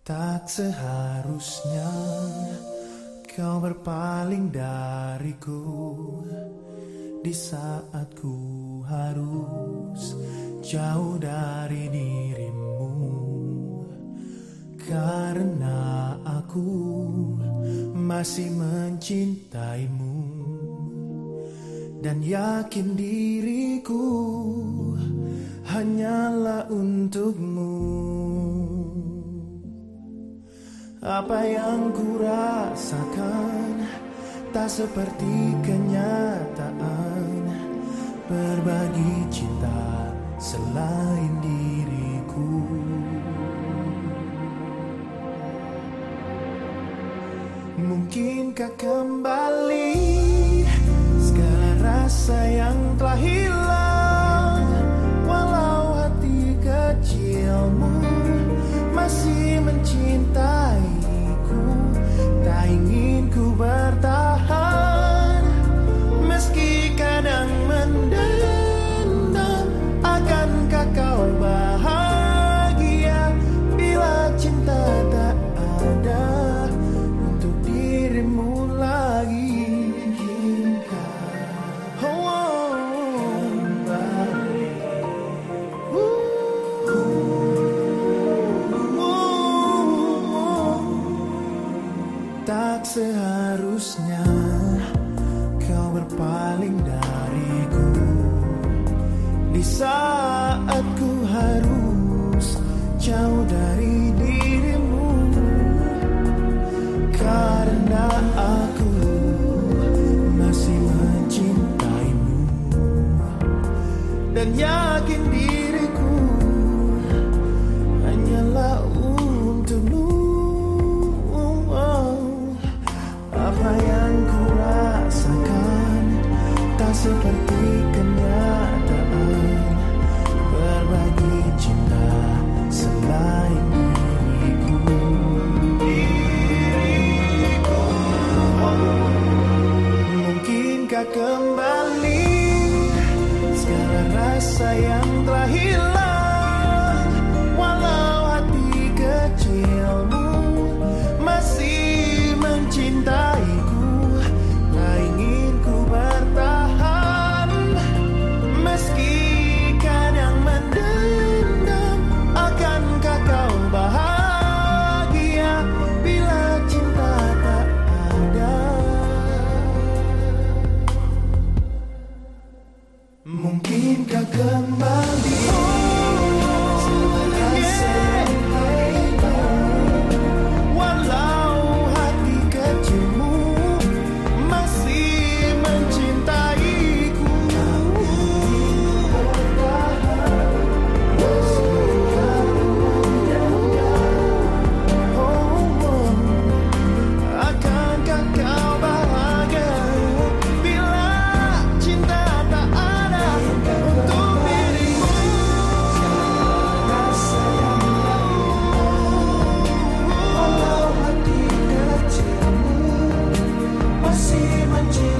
Tak seharusnya kau berpaling dariku di saat ku harus jauh dari dirimu karena aku masih mencintaimu dan yakin diriku hanyalah untukmu. Apa yang ku rasakan tak seperti kenyataan. Berbagi cinta selain diriku. Mungkinkah kembali segala rasa yang telah hilang seharusnya kau berpaling dariku. Di saat ku harus jauh dari dirimu Karena aku masih mencintaimu. Dan yakin diriku hanyalah kembali segala rasa yang telah hilang. Mungkinkah kembali acima de